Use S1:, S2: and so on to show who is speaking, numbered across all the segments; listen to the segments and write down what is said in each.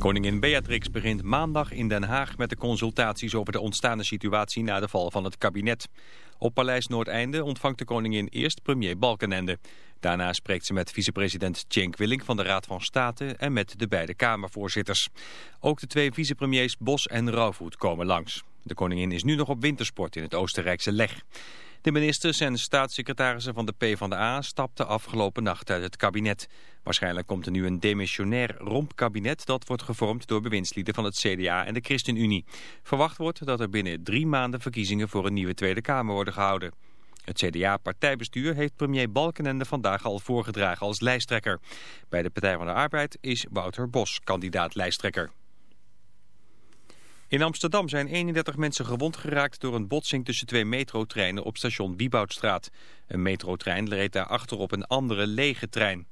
S1: Koningin Beatrix begint maandag in Den Haag met de consultaties over de ontstaande situatie na de val van het kabinet. Op Paleis Noordeinde ontvangt de koningin eerst premier Balkenende. Daarna spreekt ze met vicepresident Cenk Willink van de Raad van State en met de beide Kamervoorzitters. Ook de twee vicepremiers Bos en Rauwvoet komen langs. De koningin is nu nog op wintersport in het Oostenrijkse Leg. De ministers en staatssecretarissen van de PvdA stapten afgelopen nacht uit het kabinet. Waarschijnlijk komt er nu een demissionair rompkabinet dat wordt gevormd door bewindslieden van het CDA en de ChristenUnie. Verwacht wordt dat er binnen drie maanden verkiezingen voor een nieuwe Tweede Kamer worden gehouden. Het CDA-partijbestuur heeft premier Balkenende vandaag al voorgedragen als lijsttrekker. Bij de Partij van de Arbeid is Wouter Bos kandidaat lijsttrekker. In Amsterdam zijn 31 mensen gewond geraakt door een botsing tussen twee metrotreinen op station Wieboudstraat. Een metrotrein reed daarachter op een andere lege trein.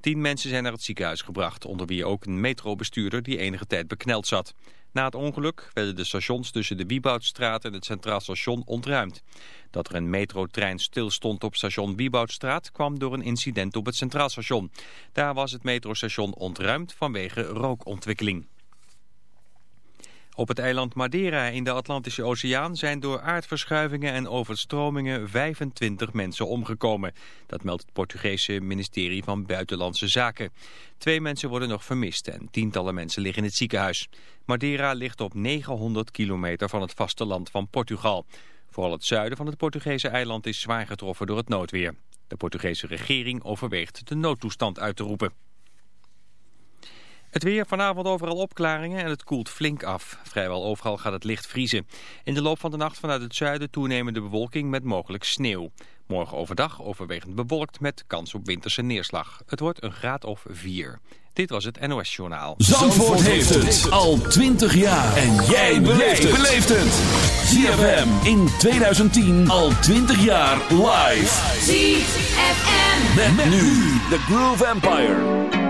S1: Tien mensen zijn naar het ziekenhuis gebracht, onder wie ook een metrobestuurder die enige tijd bekneld zat. Na het ongeluk werden de stations tussen de Wieboudstraat en het Centraal Station ontruimd. Dat er een metrotrein stilstond op station Wieboudstraat kwam door een incident op het Centraal Station. Daar was het metrostation ontruimd vanwege rookontwikkeling. Op het eiland Madeira in de Atlantische Oceaan zijn door aardverschuivingen en overstromingen 25 mensen omgekomen. Dat meldt het Portugese ministerie van Buitenlandse Zaken. Twee mensen worden nog vermist en tientallen mensen liggen in het ziekenhuis. Madeira ligt op 900 kilometer van het vasteland van Portugal. Vooral het zuiden van het Portugese eiland is zwaar getroffen door het noodweer. De Portugese regering overweegt de noodtoestand uit te roepen. Het weer vanavond overal opklaringen en het koelt flink af. Vrijwel overal gaat het licht vriezen. In de loop van de nacht vanuit het zuiden toenemende bewolking met mogelijk sneeuw. Morgen overdag overwegend bewolkt met kans op winterse neerslag. Het wordt een graad of 4. Dit was het NOS Journaal.
S2: Zandvoort, heeft het al 20 jaar. En jij beleeft het. ZFM in 2010 al 20 jaar live.
S3: ZFM.
S2: Met, nu de Groove Empire.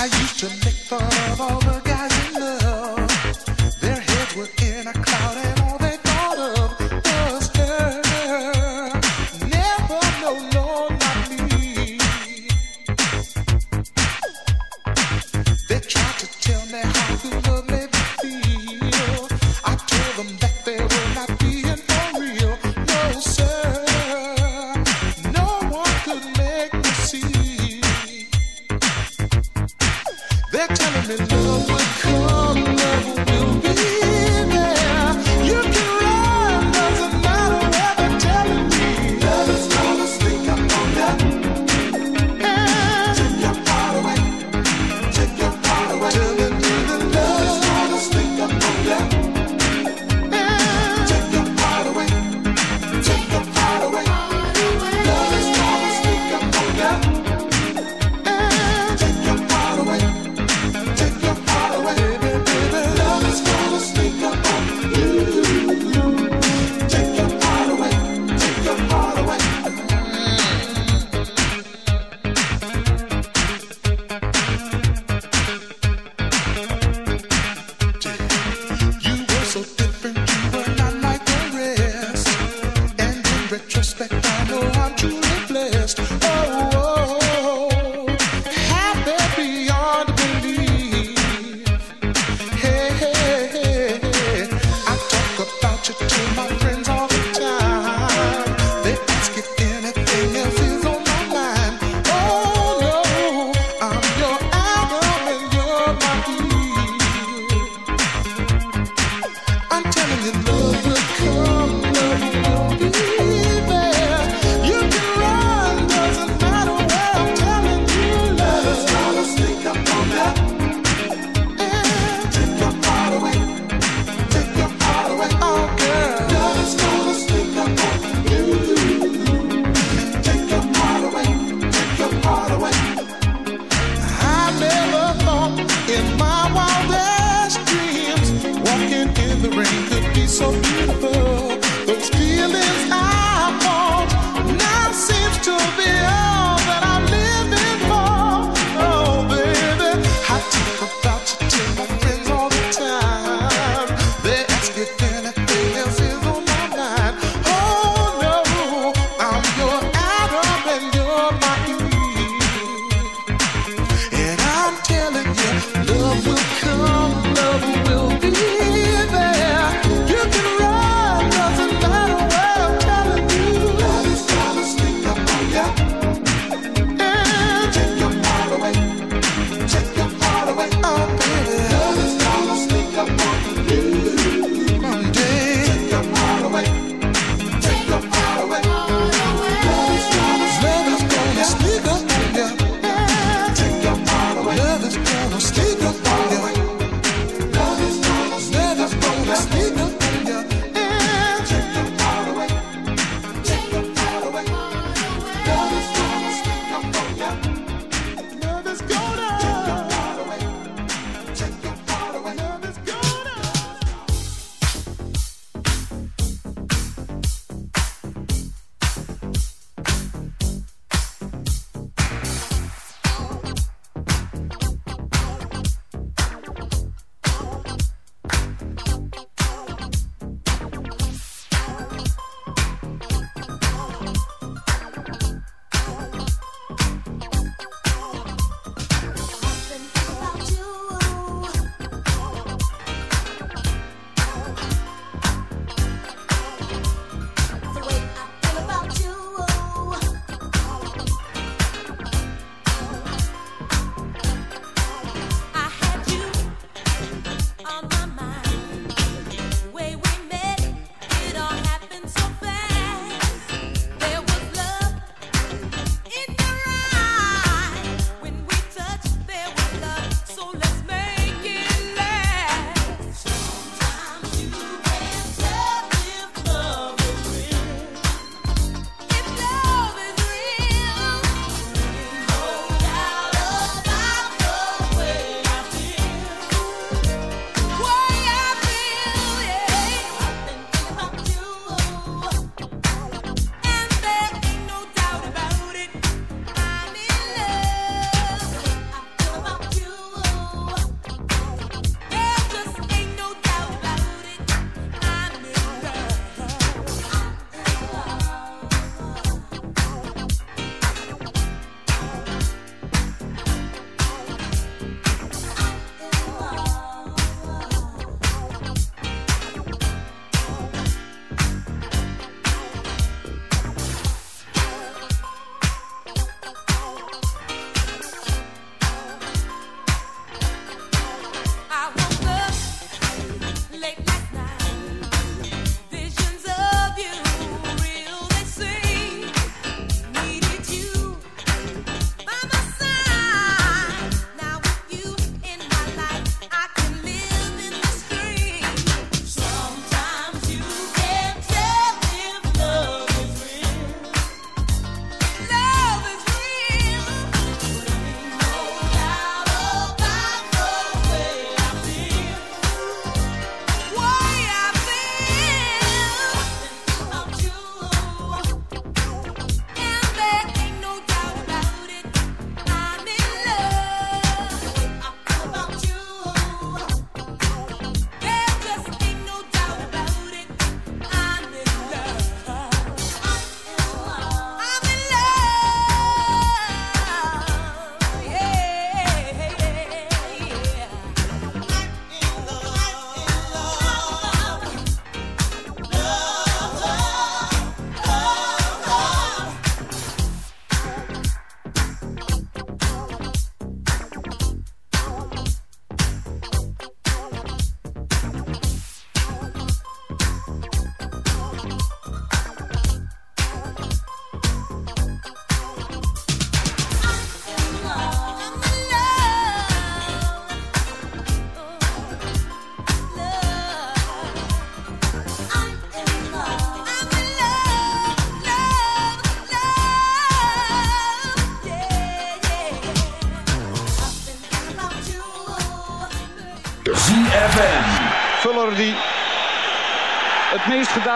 S4: I used to make fun
S5: of all the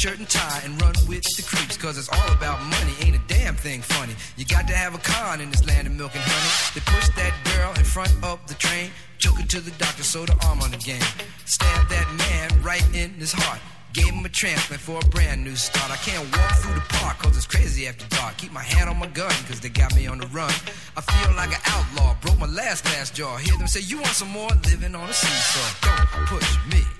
S6: Shirt and tie and run with the creeps cause it's all about money. Ain't a damn thing funny. You got to have a con in this land of milk and honey. They pushed that girl in front of the train, took her to the doctor, sewed her arm on the game. Stabbed that man right in his heart. Gave him a transplant for a brand new start. I can't walk through the park cause it's crazy after dark. Keep my hand on my gun cause they got me on the run. I feel like an outlaw. Broke my last glass jaw. Hear them say, You want some more? Living on a seesaw. Don't push me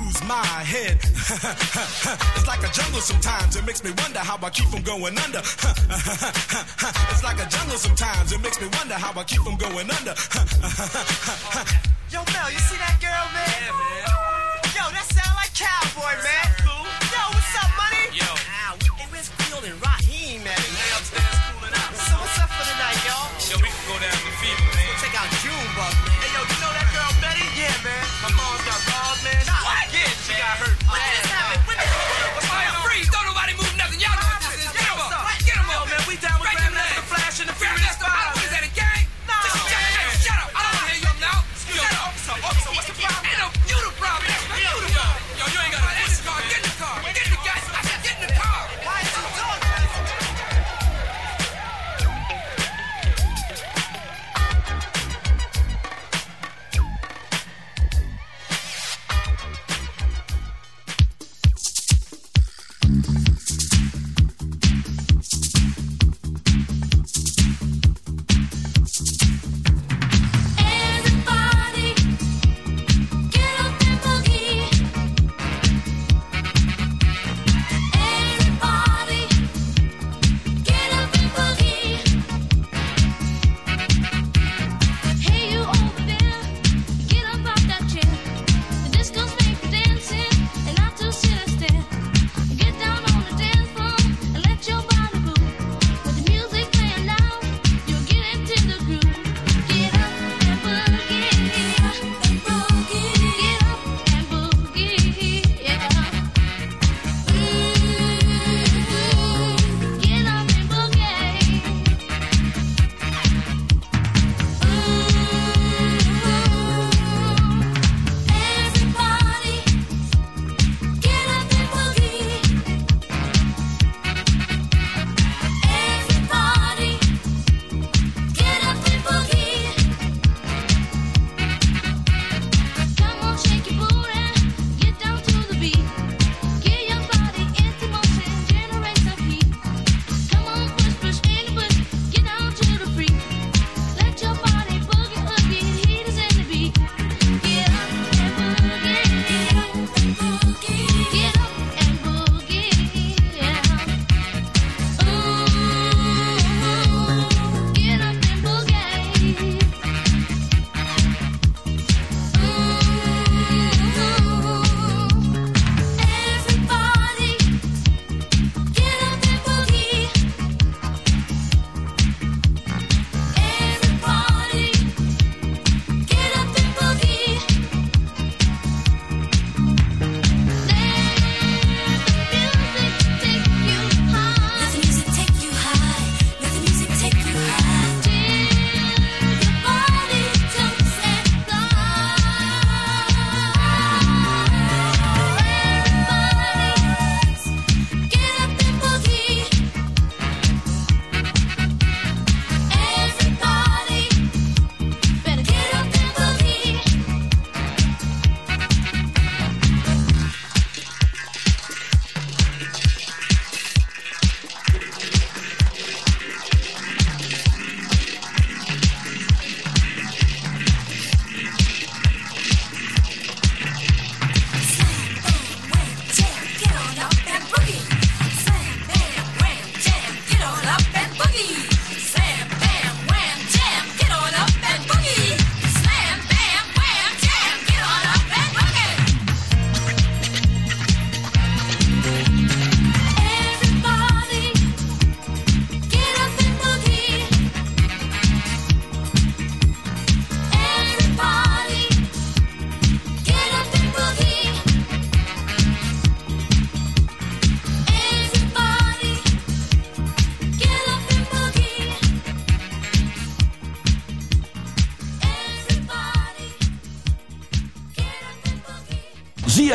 S7: my head. it's like a jungle sometimes. It makes me wonder how I keep from going under. it's like a jungle sometimes. It makes me wonder how I keep from going under.
S8: Yo, Mel, you see that girl, man? Yeah, man. Yo, that sound like cowboy, man. Cool. Yo, what's up, money?
S9: Yo.
S8: Ow, hey, where's Field and Raheem, man?
S9: They upstairs cooling out.
S8: So what's up for the night, y'all?
S9: Yo, we can go down to Fever, man.
S8: Check out Junebug, man.
S9: Hey, yo, you know that girl Betty?
S8: Yeah, man.
S9: My mom got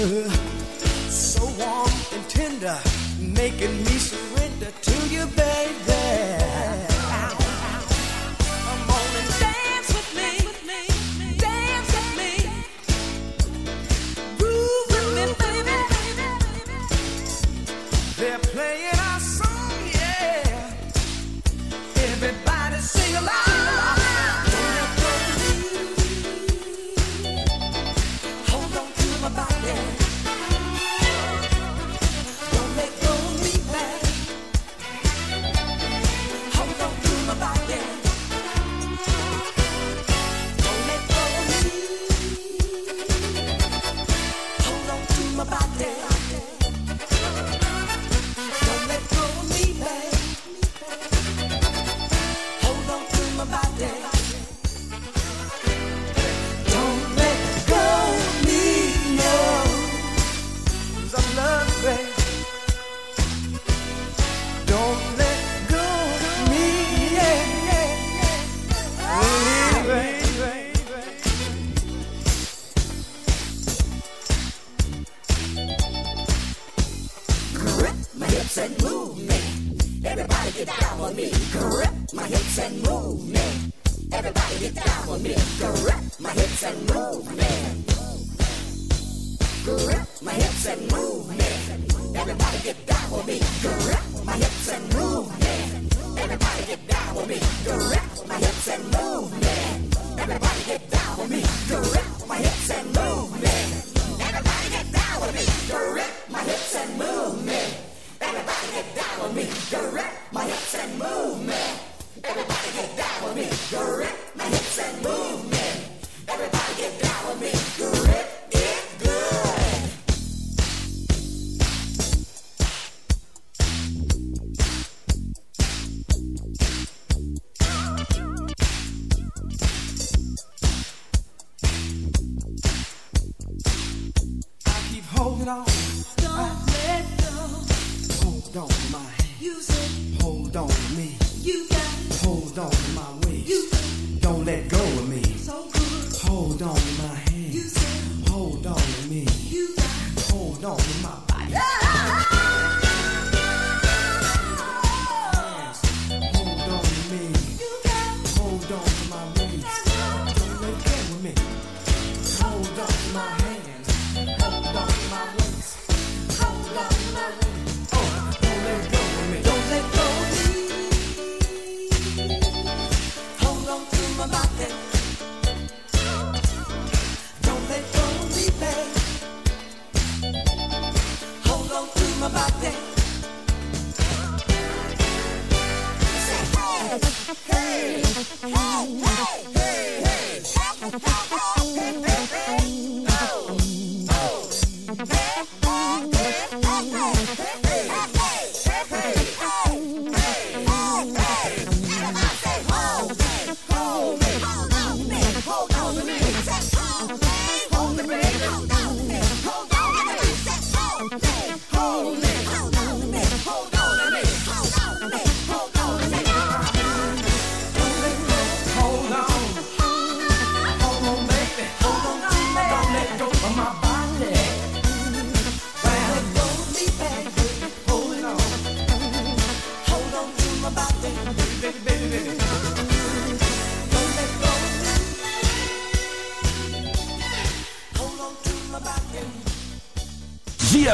S10: So warm and tender.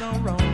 S11: no wrong.